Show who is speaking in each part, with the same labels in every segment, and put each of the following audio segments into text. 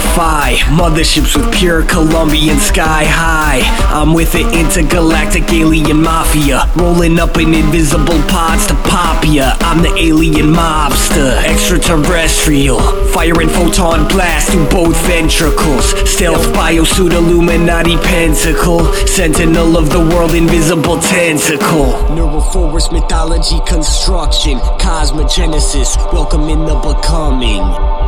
Speaker 1: Motherships with pure Colombian sky high. I'm with the intergalactic alien mafia. Rolling up in invisible pods to pop ya. I'm the alien mobster, extraterrestrial. Firing photon blast through both ventricles. Stealth biosuit Illuminati pentacle. Sentinel of the world, invisible tentacle. Neural force mythology construction. Cosmogenesis, welcome in the becoming.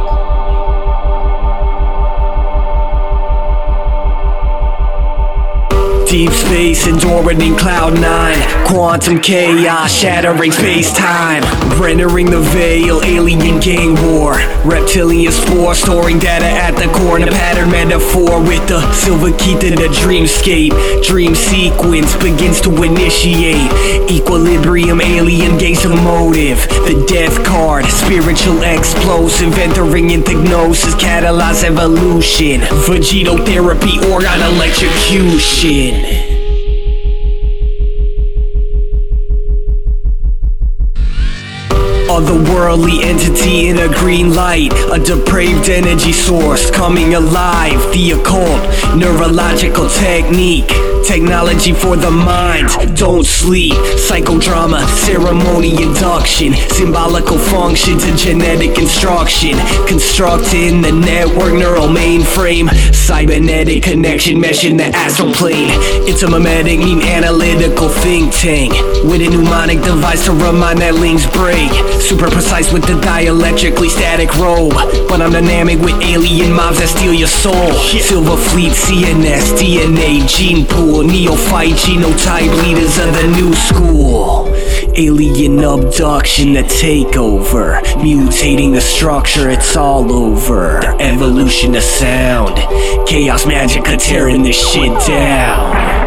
Speaker 1: Deep space, enduring in cloud nine. Quantum chaos, shattering space time. Rendering the veil, alien gang war. Reptilian spore, storing data at the core. In a pattern metaphor with the silver key to the dreamscape. Dream sequence begins to initiate. Equilibrium, alien gains of motive. The death card, spiritual explosive. Entering into gnosis, catalyze evolution. Vegito therapy, organ electrocution. Otherworldly entity in a green light, a depraved energy source coming alive. The occult, neurological technique, technology for the mind. Don't sleep, psychodrama, ceremony induction, symbolical functions and genetic instruction. Constructing the network neural mainframe, cybernetic connection mesh in the astral plane. It's a mimetic, meme analytical think tank with a mnemonic device to remind that links break. Super precise with the dielectrically static robe. But I'm dynamic with alien mobs that steal your soul. Silver Fleet, CNS, DNA, gene pool, neophyte, genotype leaders of the new school. Alien abduction, the takeover. Mutating the structure, it's all over. The Evolution of sound. Chaos magic tearing this shit down.